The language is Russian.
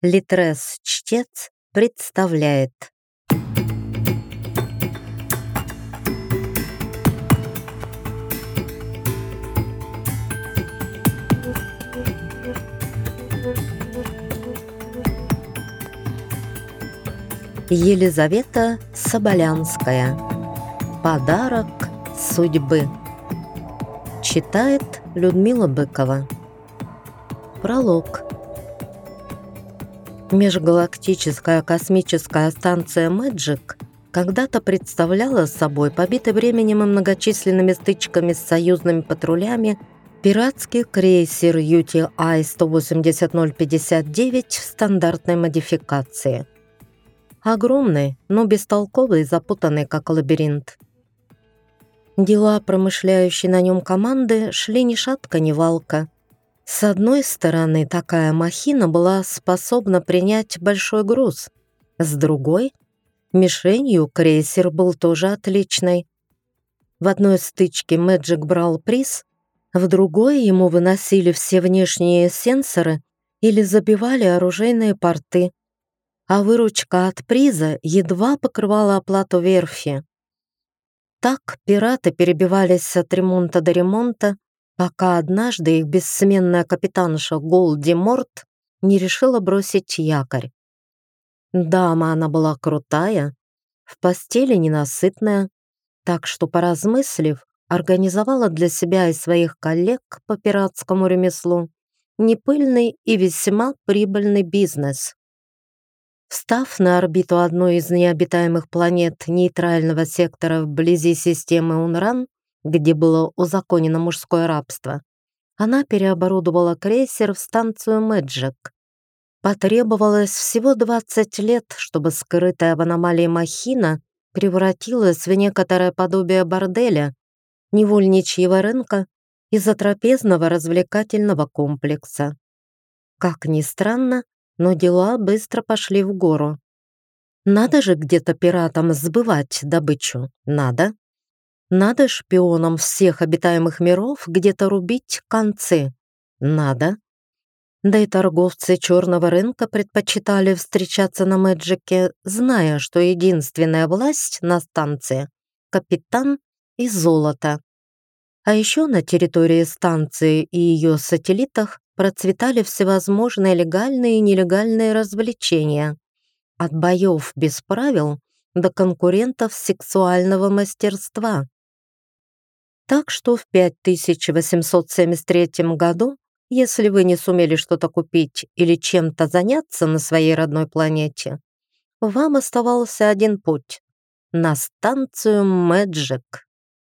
Литрес-чтец представляет. Елизавета Соболянская. Подарок судьбы. Читает Людмила Быкова. Пролог Межгалактическая космическая станция «Мэджик» когда-то представляла собой побитый временем и многочисленными стычками с союзными патрулями пиратский крейсер UTI-180-059 в стандартной модификации – Огромный, но бестолковый и запутанный, как лабиринт. Дела промышляющей на нем команды шли ни шатка, ни валка. С одной стороны, такая махина была способна принять большой груз. С другой, мишенью крейсер был тоже отличной. В одной стычке Мэджик брал приз, в другой ему выносили все внешние сенсоры или забивали оружейные порты а выручка от приза едва покрывала оплату верфи. Так пираты перебивались от ремонта до ремонта, пока однажды их бессменная капитанша Голди Морт не решила бросить якорь. Дама она была крутая, в постели ненасытная, так что, поразмыслив, организовала для себя и своих коллег по пиратскому ремеслу непыльный и весьма прибыльный бизнес. Встав на орбиту одной из необитаемых планет нейтрального сектора вблизи системы Унран, где было узаконено мужское рабство, она переоборудовала крейсер в станцию Мэджик. Потребовалось всего 20 лет, чтобы скрытая в аномалии махина превратилась в некоторое подобие борделя, невольничьего рынка и затрапезного развлекательного комплекса. Как ни странно, но дела быстро пошли в гору. Надо же где-то пиратам сбывать добычу, надо. Надо шпионам всех обитаемых миров где-то рубить концы, надо. Да и торговцы черного рынка предпочитали встречаться на Мэджике, зная, что единственная власть на станции — капитан и золото. А еще на территории станции и ее сателлитах процветали всевозможные легальные и нелегальные развлечения. От боев без правил до конкурентов сексуального мастерства. Так что в 5873 году, если вы не сумели что-то купить или чем-то заняться на своей родной планете, вам оставался один путь — на станцию Мэджик.